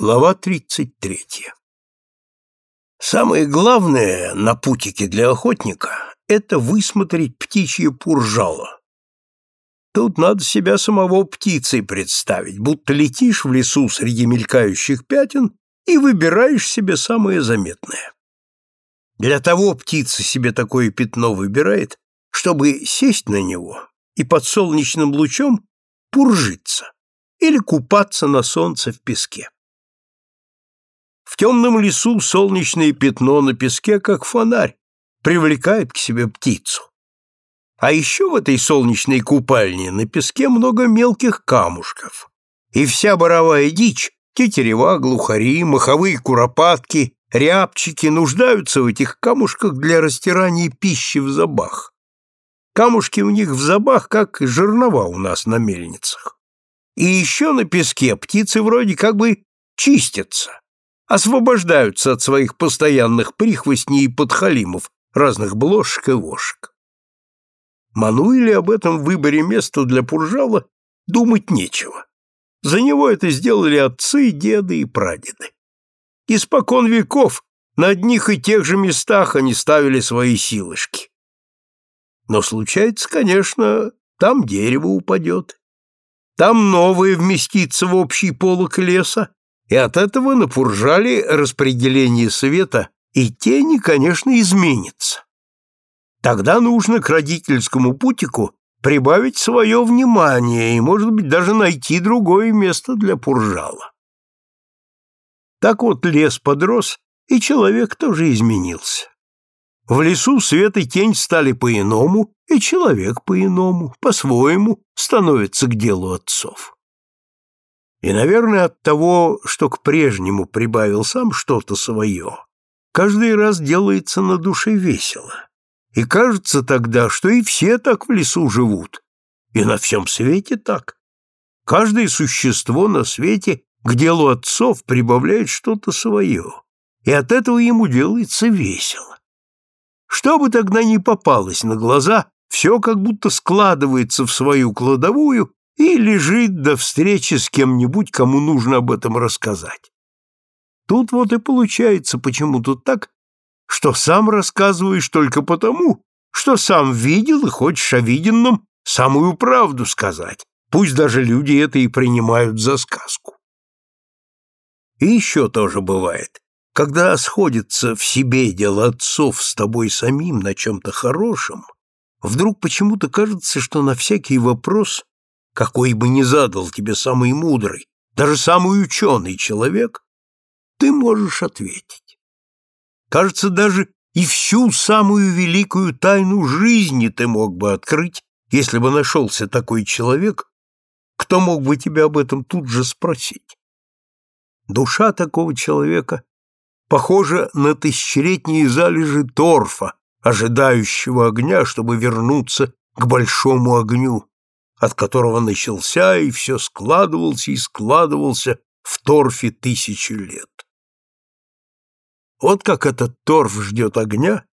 Глава 33. Самое главное на путике для охотника – это высмотреть птичье пуржало. Тут надо себя самого птицей представить, будто летишь в лесу среди мелькающих пятен и выбираешь себе самое заметное. Для того птица себе такое пятно выбирает, чтобы сесть на него и под солнечным лучом пуржиться или купаться на солнце в песке. В темном лесу солнечное пятно на песке, как фонарь, привлекает к себе птицу. А еще в этой солнечной купальне на песке много мелких камушков. И вся боровая дичь, тетерева, глухари, маховые куропатки, рябчики нуждаются в этих камушках для растирания пищи в забах. Камушки у них в забах, как жернова у нас на мельницах. И еще на песке птицы вроде как бы чистятся, освобождаются от своих постоянных прихвостней и подхалимов, разных блошек и вошек. Мануиле об этом выборе места для Пуржала думать нечего. За него это сделали отцы, деды и прадеды. Испокон веков на одних и тех же местах они ставили свои силышки. Но случается, конечно, там дерево упадет, там новое вместится в общий полок леса, и от этого на Пуржале распределение света и тени, конечно, изменится. Тогда нужно к родительскому путику прибавить свое внимание и, может быть, даже найти другое место для Пуржала. Так вот лес подрос, и человек тоже изменился. В лесу свет и тень стали по-иному, и человек по-иному, по-своему становится к делу отцов. И, наверное, от того, что к прежнему прибавил сам что-то свое, каждый раз делается на душе весело. И кажется тогда, что и все так в лесу живут, и на всем свете так. Каждое существо на свете к делу отцов прибавляет что-то свое, и от этого ему делается весело. Что бы тогда ни попалось на глаза, все как будто складывается в свою кладовую и лежит до встречи с кем-нибудь, кому нужно об этом рассказать. Тут вот и получается почему-то так, что сам рассказываешь только потому, что сам видел и хочешь о виденном самую правду сказать, пусть даже люди это и принимают за сказку. И еще тоже бывает, когда сходится в себе дело отцов с тобой самим на чем-то хорошем, вдруг почему-то кажется, что на всякий вопрос какой бы ни задал тебе самый мудрый, даже самый ученый человек, ты можешь ответить. Кажется, даже и всю самую великую тайну жизни ты мог бы открыть, если бы нашелся такой человек, кто мог бы тебя об этом тут же спросить. Душа такого человека похожа на тысячелетние залежи торфа, ожидающего огня, чтобы вернуться к большому огню, от которого начался и все складывался и складывался в торфе тысячи лет. Вот как этот торф ждет огня,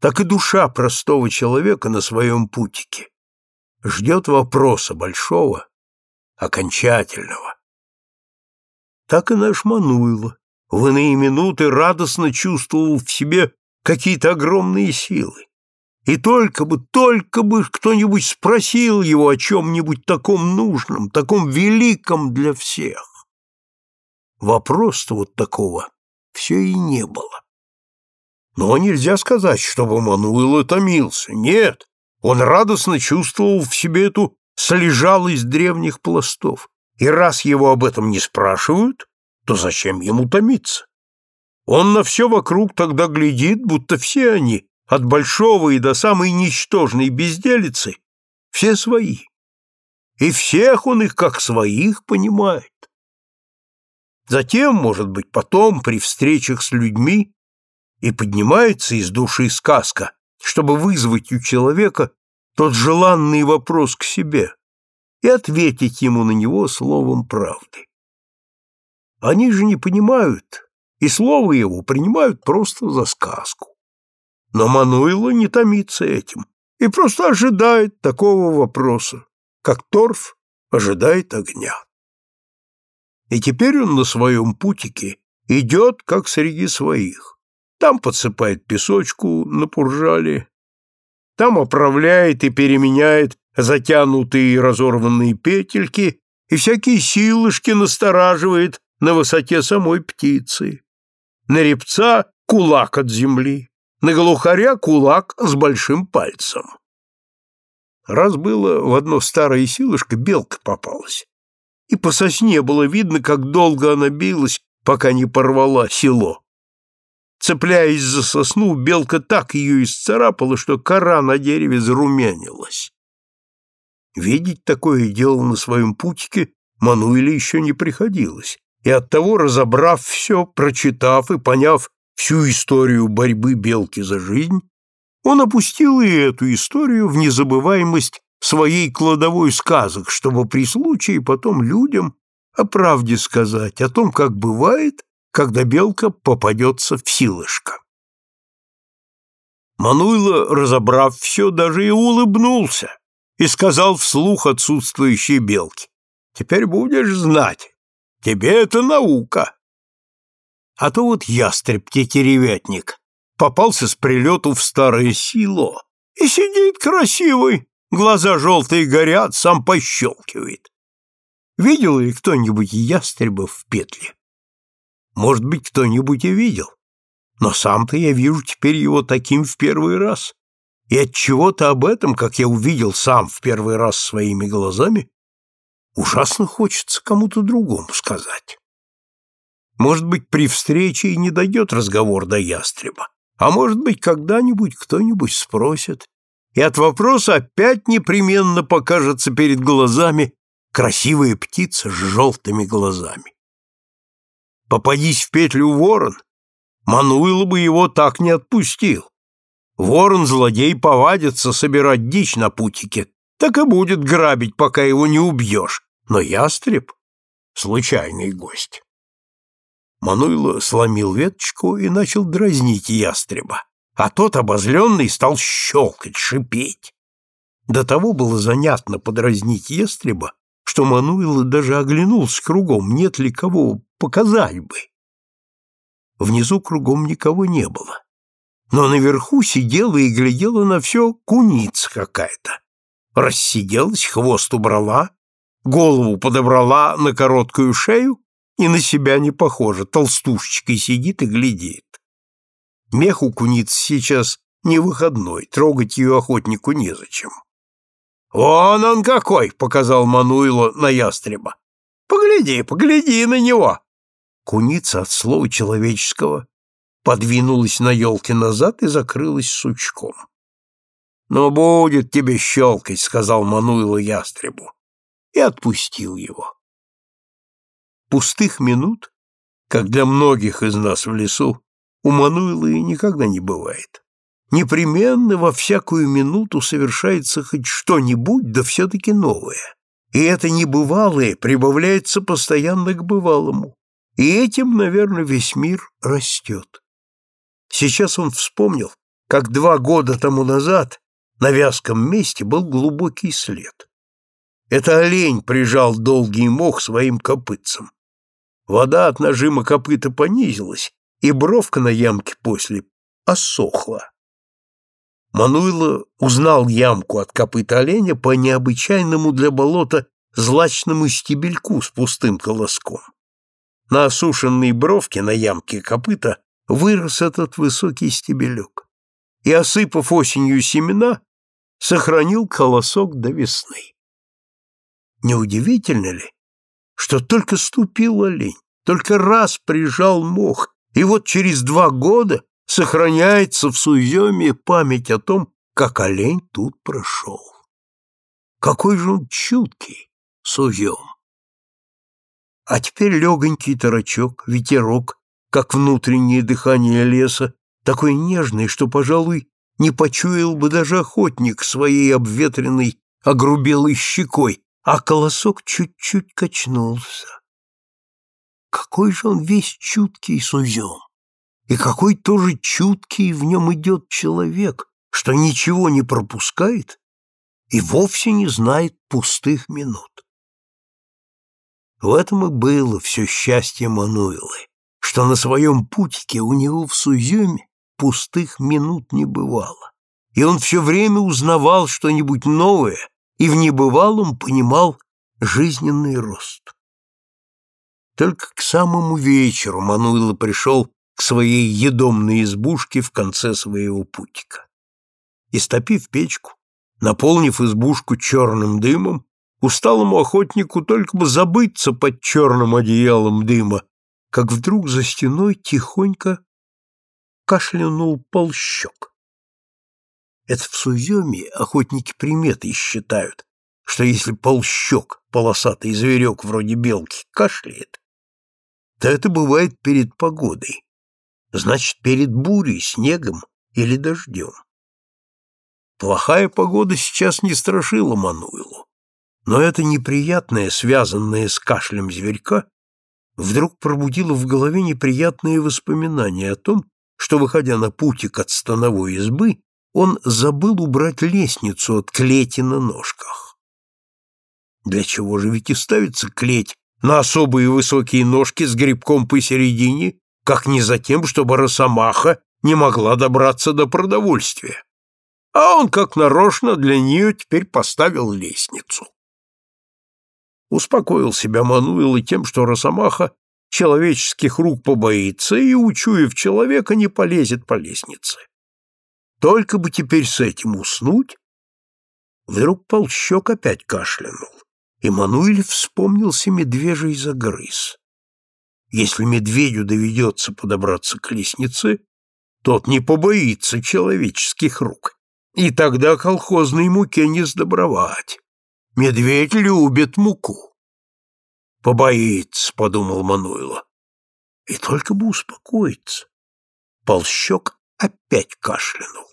так и душа простого человека на своем путике ждет вопроса большого, окончательного. Так и наш Мануйло в иные минуты радостно чувствовал в себе какие-то огромные силы. И только бы, только бы кто-нибудь спросил его о чем-нибудь таком нужном, таком великом для всех. Вопрос-то вот такого все и не было. Но нельзя сказать, чтобы Мануил томился. Нет, он радостно чувствовал в себе эту слежалость древних пластов. И раз его об этом не спрашивают, то зачем ему томиться? Он на все вокруг тогда глядит, будто все они от большого и до самой ничтожной безделицы, все свои. И всех он их как своих понимает. Затем, может быть, потом, при встречах с людьми, и поднимается из души сказка, чтобы вызвать у человека тот желанный вопрос к себе и ответить ему на него словом правды. Они же не понимают, и слово его принимают просто за сказку. Но Мануила не томится этим и просто ожидает такого вопроса, как торф ожидает огня. И теперь он на своем путике идет, как среди своих. Там подсыпает песочку на пуржале, там оправляет и переменяет затянутые и разорванные петельки и всякие силышки настораживает на высоте самой птицы. На репца кулак от земли, на глухаря кулак с большим пальцем. Раз было в одно старое силушко белка попалась, и по сосне было видно, как долго она билась, пока не порвала село. Цепляясь за сосну, белка так ее исцарапала, что кора на дереве зарумянилась. Видеть такое дело на своем путике Мануиле еще не приходилось, и оттого, разобрав все, прочитав и поняв всю историю борьбы белки за жизнь, он опустил и эту историю в незабываемость своей кладовой сказок, чтобы при случае потом людям о правде сказать, о том, как бывает, когда белка попадется в силышко. Мануйло, разобрав все, даже и улыбнулся и сказал вслух отсутствующей белке, «Теперь будешь знать, тебе это наука». А то вот ястреб-тетеревятник попался с прилету в старое село и сидит красивый, глаза желтые горят, сам пощелкивает. Видел ли кто-нибудь ястреба в петле? Может быть, кто-нибудь и видел. Но сам-то я вижу теперь его таким в первый раз. И от чего-то об этом, как я увидел сам в первый раз своими глазами, ужасно хочется кому-то другому сказать. Может быть, при встрече и не дойдет разговор до ястреба, а может быть, когда-нибудь кто-нибудь спросит, и от вопроса опять непременно покажется перед глазами красивая птица с желтыми глазами. Попадись в петлю ворон, Мануило бы его так не отпустил. Ворон-злодей повадится собирать дичь на путике, так и будет грабить, пока его не убьешь. Но ястреб — случайный гость. Мануйло сломил веточку и начал дразнить ястреба, а тот, обозленный, стал щелкать, шипеть. До того было занятно подразнить ястреба, что Мануило даже оглянулся кругом, нет ли кого показать бы. Внизу кругом никого не было. Но наверху сидела и глядела на все куница какая-то. Рассиделась, хвост убрала, голову подобрала на короткую шею и на себя не похожа, толстушечкой сидит и глядит. Мех у куницы сейчас не выходной, трогать ее охотнику незачем. «Вон он какой!» — показал Мануило на ястреба. «Погляди, погляди на него!» Куница от слова человеческого подвинулась на елке назад и закрылась сучком. «Ну, будет тебе щелкать», — сказал Мануило ястребу, и отпустил его. Пустых минут, как для многих из нас в лесу, у Мануила и никогда не бывает. Непременно во всякую минуту совершается хоть что-нибудь, да все-таки новое. И это небывалое прибавляется постоянно к бывалому. И этим, наверное, весь мир растет. Сейчас он вспомнил, как два года тому назад на вязком месте был глубокий след. Это олень прижал долгий мох своим копытцем. Вода от нажима копыта понизилась, и бровка на ямке после осохла. Мануйло узнал ямку от копыта оленя по необычайному для болота злачному стебельку с пустым колоском. На осушенной бровке на ямке копыта вырос этот высокий стебелек и, осыпав осенью семена, сохранил колосок до весны. Неудивительно ли, что только ступил олень, только раз прижал мох, и вот через два года сохраняется в Суеме память о том, как олень тут прошел. Какой же он чуткий, Суем! А теперь легонький торочок, ветерок, как внутреннее дыхание леса, такой нежный, что, пожалуй, не почуял бы даже охотник своей обветренной, огрубелой щекой, а колосок чуть-чуть качнулся. Какой же он весь чуткий сузем! И какой тоже чуткий в нем идет человек, что ничего не пропускает и вовсе не знает пустых минут. В этом и было все счастье Мануилы, что на своем путике у него в Сузюме пустых минут не бывало, и он все время узнавал что-нибудь новое и в небывалом понимал жизненный рост. Только к самому вечеру Мануило пришел к своей едомной избушке в конце своего путика. Истопив печку, наполнив избушку черным дымом, усталому охотнику только бы забыться под черным одеялом дыма, как вдруг за стеной тихонько кашлянул полщок. Это в Суземе охотники приметы считают, что если полщок, полосатый зверек вроде белки, кашляет, то это бывает перед погодой, значит, перед бурей, снегом или дождем. Плохая погода сейчас не страшила Мануилу, но это неприятное, связанное с кашлем зверька, вдруг пробудило в голове неприятные воспоминания о том, что, выходя на путик от становой избы, он забыл убрать лестницу от клети на ножках. Для чего же ведь и ставится клеть на особые высокие ножки с грибком посередине, как не за тем, чтобы росомаха не могла добраться до продовольствия. А он, как нарочно, для нее теперь поставил лестницу. Успокоил себя Мануил и тем, что росомаха человеческих рук побоится и, учуяв человека, не полезет по лестнице. Только бы теперь с этим уснуть. Вдруг полщок опять кашлянул и Мануиль вспомнился медвежий загрыз. Если медведю доведется подобраться к лестнице, тот не побоится человеческих рук, и тогда колхозной муке не сдобровать. Медведь любит муку. «Побоится», — подумал Мануйло. И только бы успокоиться. Полщок опять кашлянул.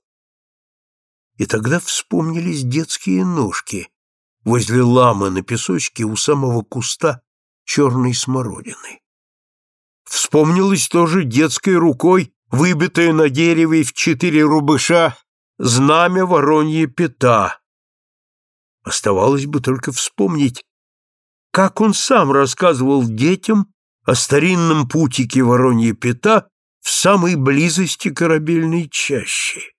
И тогда вспомнились детские ножки, возле ламы на песочке у самого куста черной смородины. Вспомнилось тоже детской рукой, выбитое на дереве в четыре рубыша, знамя воронье пята. Оставалось бы только вспомнить, как он сам рассказывал детям о старинном путике воронье пята в самой близости корабельной чащи.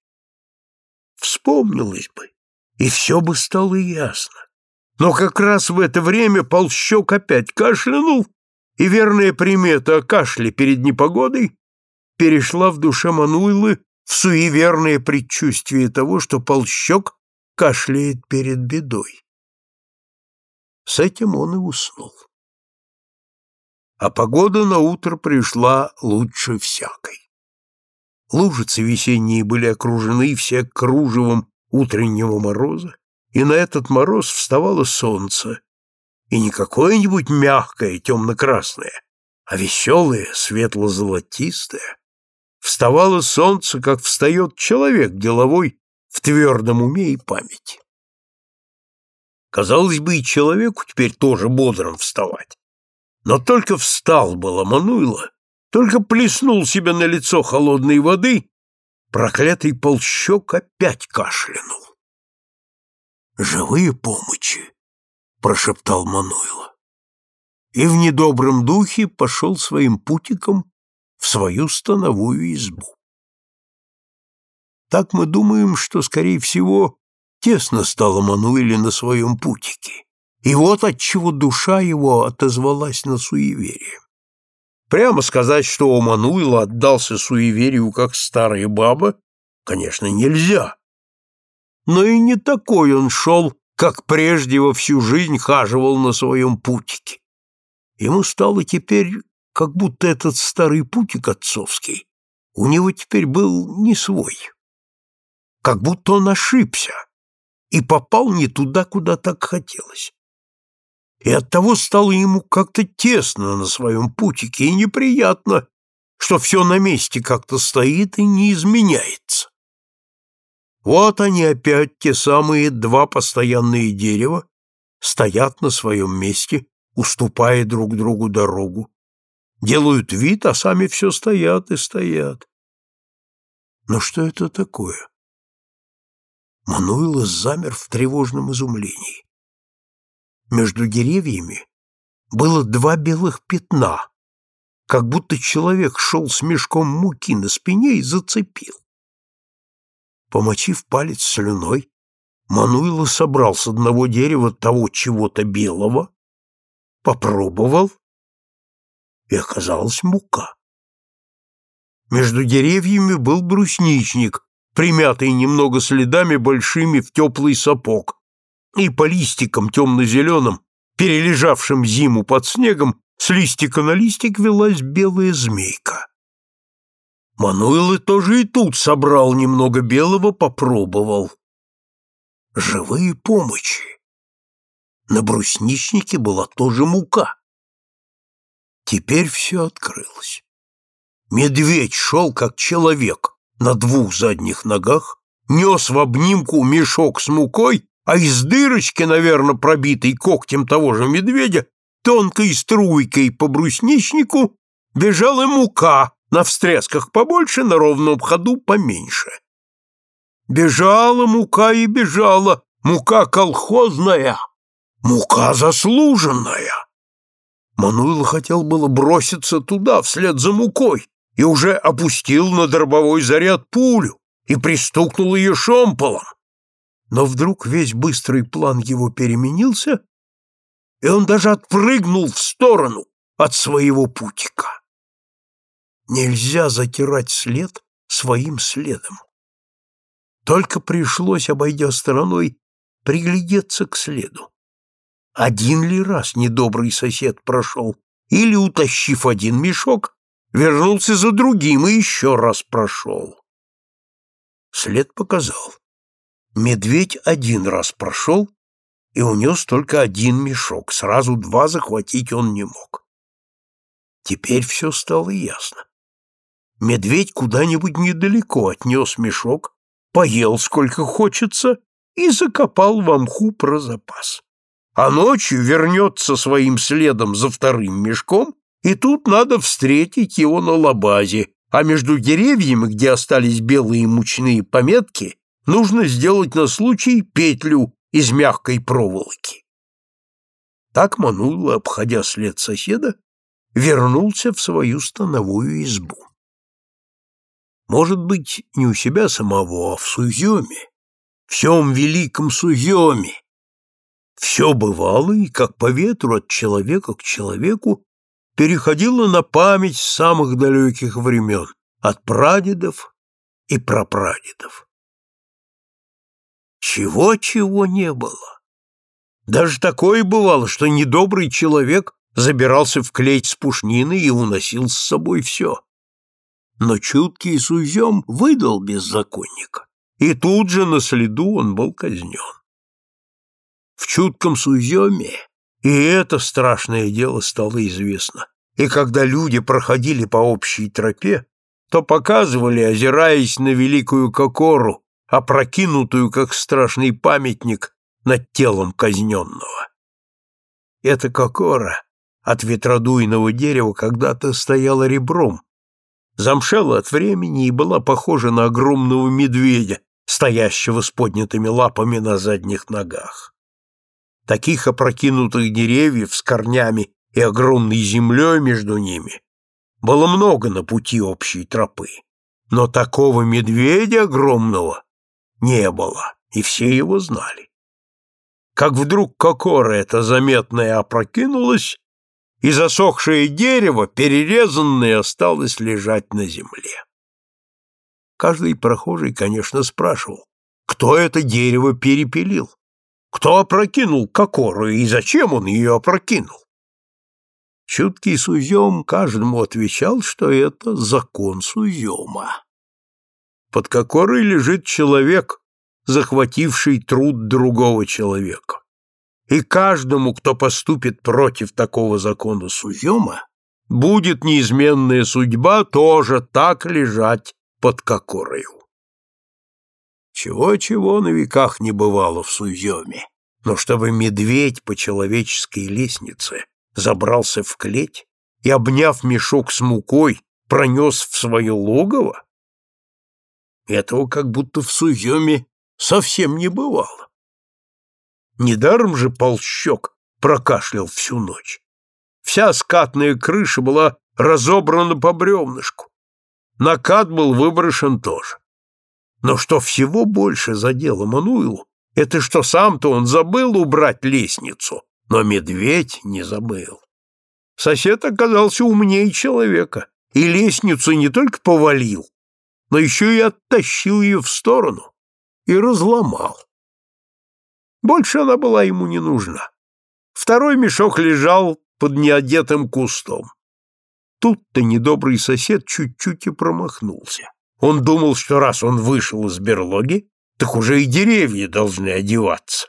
Вспомнилось бы, и все бы стало ясно. Но как раз в это время полщок опять кашлянул, и верная примета о кашле перед непогодой перешла в душе Мануилы в суеверное предчувствие того, что полщок кашляет перед бедой. С этим он и уснул. А погода на утро пришла лучше всякой. Лужицы весенние были окружены все кружевом утреннего мороза, и на этот мороз вставало солнце, и не какое-нибудь мягкое темно-красное, а веселое светло-золотистое. Вставало солнце, как встает человек деловой в твердом уме и памяти. Казалось бы, и человеку теперь тоже бодрым вставать. Но только встал было Мануйло, только плеснул себе на лицо холодной воды, проклятый полщок опять кашлянул живые помощи, прошептал Мануйло. И в недобром духе пошел своим путиком в свою становую избу. Так мы думаем, что, скорее всего, тесно стало Мануиле на своем путике, и вот отчего душа его отозвалась на суеверие. Прямо сказать, что у Мануила отдался суеверию, как старая баба, конечно, нельзя но и не такой он шел, как прежде во всю жизнь хаживал на своем путике. Ему стало теперь, как будто этот старый путик отцовский у него теперь был не свой. Как будто он ошибся и попал не туда, куда так хотелось. И оттого стало ему как-то тесно на своем путике и неприятно, что все на месте как-то стоит и не изменяется. Вот они опять, те самые два постоянные дерева, стоят на своем месте, уступая друг другу дорогу. Делают вид, а сами все стоят и стоят. Но что это такое? Мануилос замер в тревожном изумлении. Между деревьями было два белых пятна, как будто человек шел с мешком муки на спине и зацепил. Помочив палец слюной, Мануило собрал с одного дерева того чего-то белого, попробовал, и оказалась мука. Между деревьями был брусничник, примятый немного следами большими в теплый сапог, и по листикам темно-зеленым, перележавшим зиму под снегом, с листика на листик велась белая змейка. Мануэлы тоже и тут собрал немного белого, попробовал. Живые помощи. На брусничнике была тоже мука. Теперь все открылось. Медведь шел как человек на двух задних ногах, нес в обнимку мешок с мукой, а из дырочки, наверное, пробитой когтем того же медведя, тонкой струйкой по брусничнику бежала мука, на встресках побольше, на ровном ходу поменьше. Бежала мука и бежала, мука колхозная, мука заслуженная. Мануил хотел было броситься туда, вслед за мукой, и уже опустил на дробовой заряд пулю и пристукнул ее шомполом. Но вдруг весь быстрый план его переменился, и он даже отпрыгнул в сторону от своего путика. Нельзя затирать след своим следом. Только пришлось, обойдя стороной, приглядеться к следу. Один ли раз недобрый сосед прошел, или, утащив один мешок, вернулся за другим и еще раз прошел. След показал. Медведь один раз прошел и унес только один мешок, сразу два захватить он не мог. Теперь все стало ясно. Медведь куда-нибудь недалеко отнес мешок, поел сколько хочется и закопал в мху про запас. А ночью вернется своим следом за вторым мешком и тут надо встретить его на лабазе, а между деревьями, где остались белые мучные пометки, нужно сделать на случай петлю из мягкой проволоки. Так Манула, обходя след соседа, вернулся в свою становую избу. Может быть, не у себя самого, а в Суземе, всем великом Суземе. Все бывало, и как по ветру от человека к человеку переходила на память самых далеких времен, от прадедов и прапрадедов. Чего-чего не было. Даже такое бывало, что недобрый человек забирался в клеть с пушнины и уносил с собой все. Но чуткий Сузем выдал беззаконника, и тут же на следу он был казнен. В чутком Суземе и это страшное дело стало известно. И когда люди проходили по общей тропе, то показывали, озираясь на великую кокору, опрокинутую, как страшный памятник, над телом казненного. Эта кокора от ветродуйного дерева когда-то стояла ребром, замшела от времени и была похожа на огромного медведя, стоящего с поднятыми лапами на задних ногах. Таких опрокинутых деревьев с корнями и огромной землей между ними было много на пути общей тропы. Но такого медведя огромного не было, и все его знали. Как вдруг кокора эта заметная опрокинулась, и засохшее дерево, перерезанное, осталось лежать на земле. Каждый прохожий, конечно, спрашивал, кто это дерево перепилил. Кто опрокинул кокору и зачем он ее опрокинул? Чуткий Сузем каждому отвечал, что это закон Сузема. Под кокорой лежит человек, захвативший труд другого человека. И каждому, кто поступит против такого закона Сузема, будет неизменная судьба тоже так лежать под кокорою. Чего-чего на веках не бывало в Суземе, но чтобы медведь по человеческой лестнице забрался в клеть и, обняв мешок с мукой, пронес в свое логово, этого как будто в Суземе совсем не бывало. Недаром же полщек прокашлял всю ночь. Вся скатная крыша была разобрана по бревнышку. Накат был выброшен тоже. Но что всего больше задело Мануилу, это что сам-то он забыл убрать лестницу, но медведь не забыл. Сосед оказался умнее человека, и лестницу не только повалил, но еще и оттащил ее в сторону и разломал. Больше она была ему не нужна. Второй мешок лежал под неодетым кустом. Тут-то недобрый сосед чуть-чуть и промахнулся. Он думал, что раз он вышел из берлоги, так уже и деревья должны одеваться.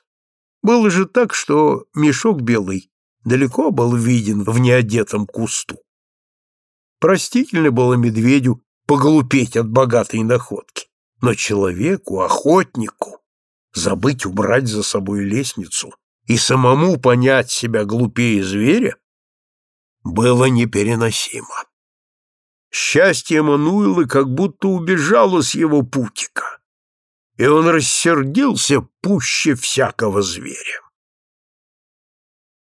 Было же так, что мешок белый далеко был виден в неодетом кусту. Простительно было медведю поглупеть от богатой находки, но человеку, охотнику, забыть убрать за собой лестницу и самому понять себя глупее зверя было непереносимо. Счастье Мануила как будто убежало с его путика, и он рассердился пуще всякого зверя.